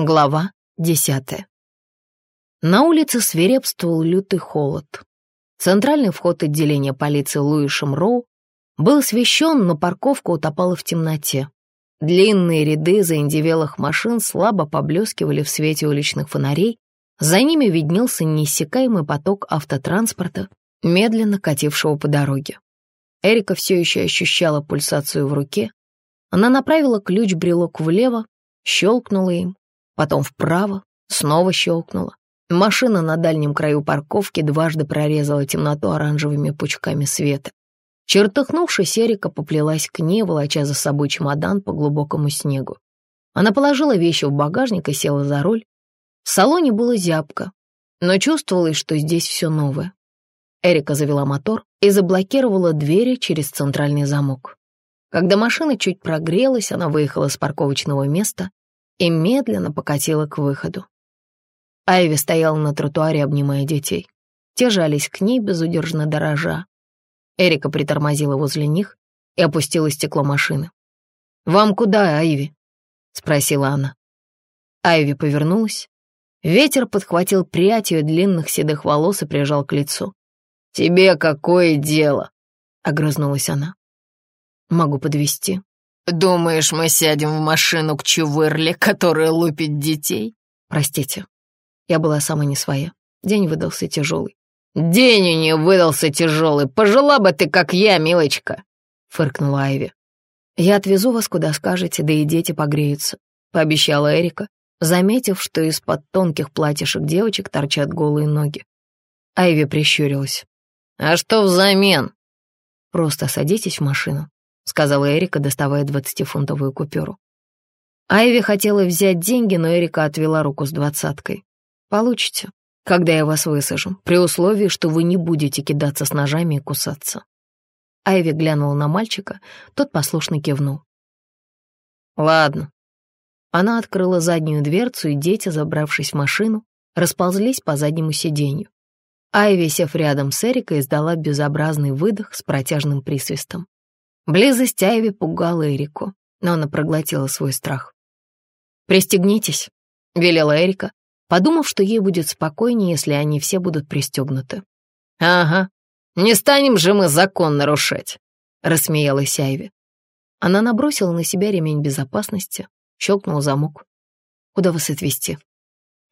Глава десятая. На улице свирепствовал лютый холод. Центральный вход отделения полиции Луишем Роу был освещен, но парковка утопала в темноте. Длинные ряды заиндевелых машин слабо поблескивали в свете уличных фонарей, за ними виднелся неиссякаемый поток автотранспорта, медленно катившего по дороге. Эрика все еще ощущала пульсацию в руке. Она направила ключ-брелок влево, щелкнула им, потом вправо, снова щелкнула. Машина на дальнем краю парковки дважды прорезала темноту оранжевыми пучками света. Чертыхнувшись, Эрика поплелась к ней, волоча за собой чемодан по глубокому снегу. Она положила вещи в багажник и села за руль. В салоне было зябко, но чувствовалось, что здесь все новое. Эрика завела мотор и заблокировала двери через центральный замок. Когда машина чуть прогрелась, она выехала с парковочного места и медленно покатила к выходу. Айви стояла на тротуаре, обнимая детей. Те жались к ней, безудержно дорожа. Эрика притормозила возле них и опустила стекло машины. «Вам куда, Айви?» — спросила она. Айви повернулась. Ветер подхватил прядь ее длинных седых волос и прижал к лицу. «Тебе какое дело?» — огрызнулась она. «Могу подвести. «Думаешь, мы сядем в машину к Чувырле, которая лупит детей?» «Простите, я была сама не своя. День выдался тяжелый». «День у нее выдался тяжелый. Пожила бы ты, как я, милочка!» — фыркнула Айви. «Я отвезу вас, куда скажете, да и дети погреются», — пообещала Эрика, заметив, что из-под тонких платьишек девочек торчат голые ноги. Айви прищурилась. «А что взамен?» «Просто садитесь в машину сказала Эрика, доставая двадцатифунтовую купюру. Айви хотела взять деньги, но Эрика отвела руку с двадцаткой. «Получите, когда я вас высажу, при условии, что вы не будете кидаться с ножами и кусаться». Айви глянула на мальчика, тот послушно кивнул. «Ладно». Она открыла заднюю дверцу, и дети, забравшись в машину, расползлись по заднему сиденью. Айви, сев рядом с Эрикой, издала безобразный выдох с протяжным присвистом. Близость Айви пугала Эрику, но она проглотила свой страх. «Пристегнитесь», — велела Эрика, подумав, что ей будет спокойнее, если они все будут пристегнуты. «Ага, не станем же мы закон нарушать», — рассмеялась Айви. Она набросила на себя ремень безопасности, щелкнул замок. «Куда вас отвезти?»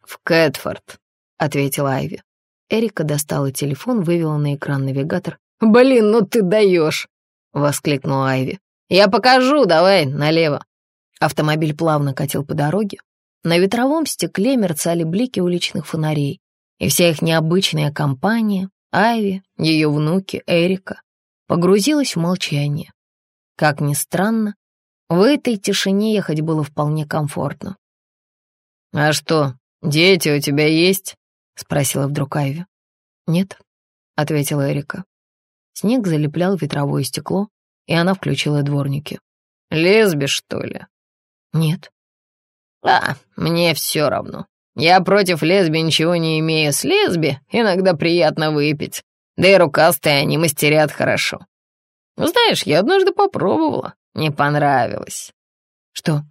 «В Кэтфорд», — ответила Айви. Эрика достала телефон, вывела на экран навигатор. «Блин, ну ты даешь!» Воскликнула Айви. «Я покажу, давай, налево». Автомобиль плавно катил по дороге. На ветровом стекле мерцали блики уличных фонарей, и вся их необычная компания, Айви, ее внуки, Эрика, погрузилась в молчание. Как ни странно, в этой тишине ехать было вполне комфортно. «А что, дети у тебя есть?» — спросила вдруг Айви. «Нет», — ответила Эрика. Снег залеплял ветровое стекло, и она включила дворники. «Лесби, что ли?» «Нет». «А, мне все равно. Я против лесби ничего не имею. С лесби иногда приятно выпить. Да и рукастые они мастерят хорошо. Знаешь, я однажды попробовала. Не понравилось». «Что,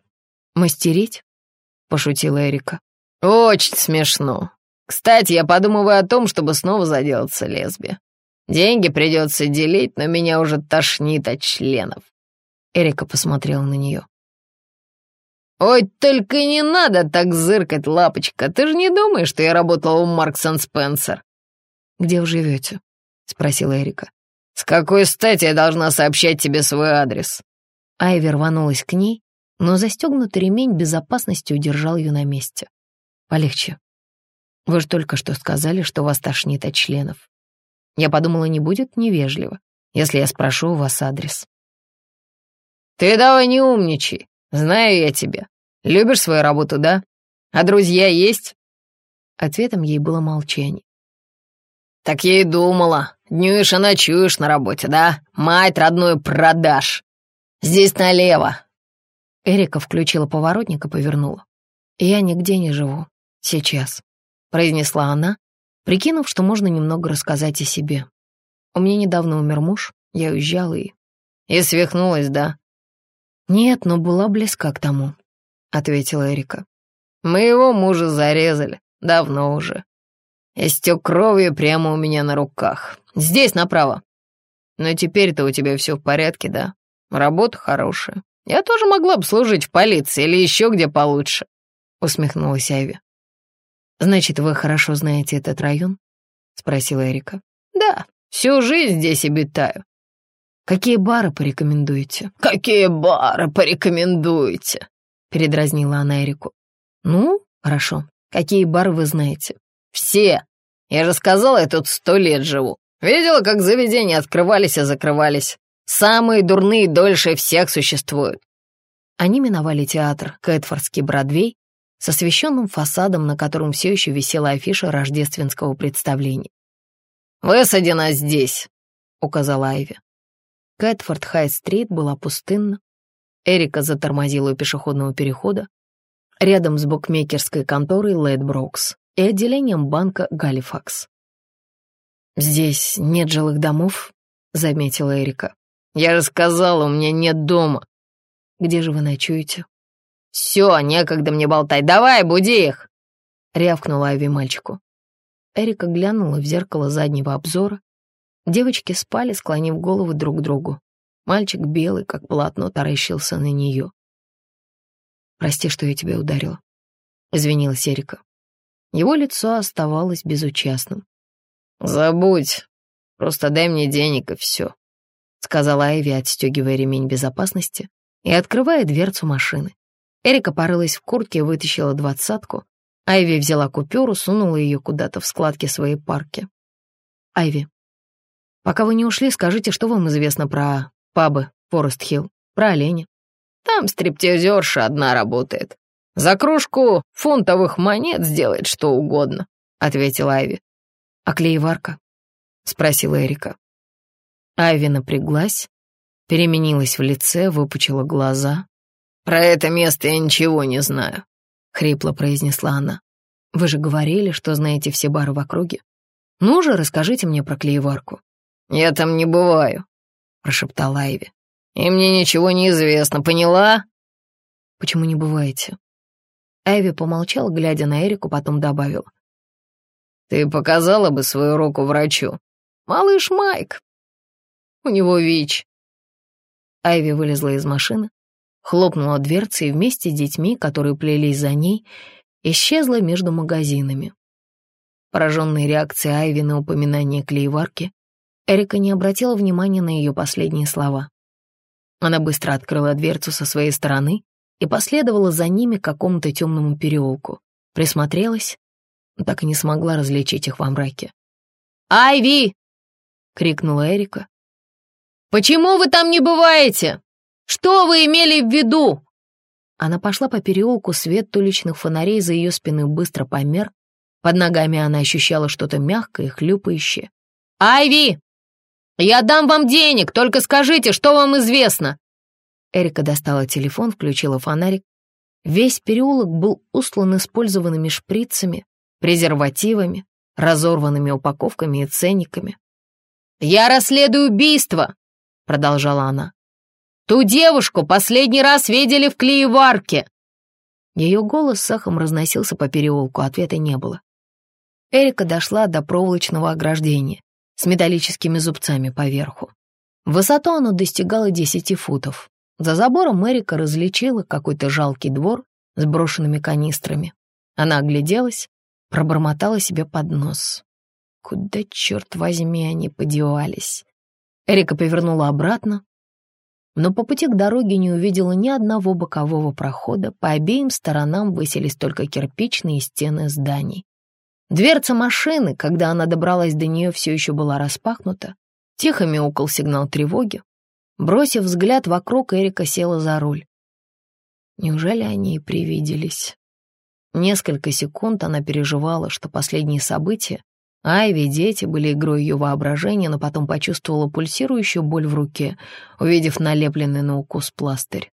мастерить?» — пошутила Эрика. «Очень смешно. Кстати, я подумываю о том, чтобы снова заделаться лесби. Деньги придется делить, но меня уже тошнит от членов». Эрика посмотрела на нее. «Ой, только не надо так зыркать, лапочка. Ты же не думаешь, что я работала у Маркс Спенсер?» «Где вы живете?» — спросила Эрика. «С какой стати я должна сообщать тебе свой адрес?» Айви рванулась к ней, но застегнутый ремень безопасности удержал ее на месте. «Полегче. Вы же только что сказали, что вас тошнит от членов. Я подумала, не будет невежливо, если я спрошу у вас адрес. «Ты давай не умничай, знаю я тебя. Любишь свою работу, да? А друзья есть?» Ответом ей было молчание. «Так я и думала. Днюешь и ночуешь на работе, да? Мать родную продашь. Здесь налево». Эрика включила поворотник и повернула. «Я нигде не живу. Сейчас», — произнесла она, прикинув, что можно немного рассказать о себе. У меня недавно умер муж, я уезжала и... И свихнулась, да? Нет, но была близка к тому, ответила Эрика. Моего мужа зарезали. Давно уже. Истек кровью прямо у меня на руках. Здесь, направо. Но теперь-то у тебя все в порядке, да? Работа хорошая. Я тоже могла бы служить в полиции или еще где получше», — усмехнулась Айви. «Значит, вы хорошо знаете этот район?» — спросила Эрика. «Да, всю жизнь здесь обитаю». «Какие бары порекомендуете?» «Какие бары порекомендуете?» — передразнила она Эрику. «Ну, хорошо. Какие бары вы знаете?» «Все. Я же сказала, я тут сто лет живу. Видела, как заведения открывались и закрывались. Самые дурные дольше всех существуют». Они миновали театр Кэтфордский Бродвей с освещенным фасадом, на котором все еще висела афиша рождественского представления. «Высади нас здесь», — указала Айви. Кэтфорд Хай-стрит была пустынна. Эрика затормозила у пешеходного перехода рядом с букмекерской конторой Лэдброкс и отделением банка Галифакс. «Здесь нет жилых домов», — заметила Эрика. «Я же сказала, у меня нет дома». «Где же вы ночуете?» «Все, некогда мне болтать, давай, буди их!» — рявкнула Ави мальчику. Эрика глянула в зеркало заднего обзора. Девочки спали, склонив головы друг к другу. Мальчик белый, как полотно, таращился на нее. «Прости, что я тебя ударила», — извинилась Эрика. Его лицо оставалось безучастным. «Забудь, просто дай мне денег и все», — сказала Айви, отстегивая ремень безопасности и открывая дверцу машины. Эрика порылась в куртке и вытащила двадцатку. Айви взяла купюру, сунула ее куда-то в складки своей парки. «Айви, пока вы не ушли, скажите, что вам известно про пабы Форест-Хилл, про оленя?» «Там стриптизерша одна работает. За кружку фунтовых монет сделает что угодно», — ответила Айви. «А клееварка?» — спросила Эрика. Айви напряглась, переменилась в лице, выпучила глаза. «Про это место я ничего не знаю», — хрипло произнесла она. «Вы же говорили, что знаете все бары в округе. Ну же, расскажите мне про клееварку». «Я там не бываю», — прошептала Айви. «И мне ничего не известно, поняла?» «Почему не бываете?» Айви помолчала, глядя на Эрику, потом добавила. Ты показала бы свою руку врачу. Малыш Майк. У него ВИЧ. Айви вылезла из машины, хлопнула дверцей вместе с детьми, которые плелись за ней, исчезла между магазинами. Пораженной реакцией Айви на упоминание клееварки, Эрика не обратила внимания на ее последние слова. Она быстро открыла дверцу со своей стороны и последовала за ними к какому-то темному переулку. Присмотрелась но так и не смогла различить их во мраке. «Айви!» — крикнула Эрика. «Почему вы там не бываете? Что вы имели в виду?» Она пошла по переулку, свет уличных фонарей за ее спиной быстро помер. Под ногами она ощущала что-то мягкое и хлюпающее. «Айви! Я дам вам денег, только скажите, что вам известно!» Эрика достала телефон, включила фонарик. Весь переулок был устлан использованными шприцами, презервативами, разорванными упаковками и ценниками. «Я расследую убийство!» — продолжала она. «Ту девушку последний раз видели в клееварке!» Ее голос с эхом разносился по переулку, ответа не было. Эрика дошла до проволочного ограждения с металлическими зубцами поверху. Высоту оно достигало десяти футов. За забором Эрика различила какой-то жалкий двор с брошенными канистрами. Она огляделась пробормотала себе под нос. Куда, черт возьми, они подевались? Эрика повернула обратно, но по пути к дороге не увидела ни одного бокового прохода, по обеим сторонам высились только кирпичные стены зданий. Дверца машины, когда она добралась до нее, все еще была распахнута. Тихо мяукал сигнал тревоги. Бросив взгляд вокруг, Эрика села за руль. Неужели они и привиделись? Несколько секунд она переживала, что последние события, Айви, дети были игрой ее воображения, но потом почувствовала пульсирующую боль в руке, увидев налепленный на укус пластырь.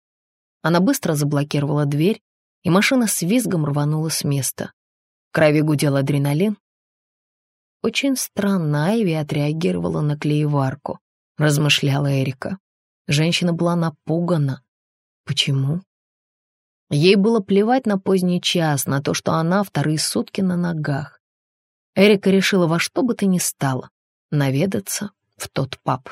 Она быстро заблокировала дверь, и машина с визгом рванула с места. В крови гудел адреналин. Очень странно Айви отреагировала на клееварку, размышляла Эрика. Женщина была напугана. Почему? Ей было плевать на поздний час, на то, что она вторые сутки на ногах. Эрика решила во что бы то ни стало наведаться в тот паб.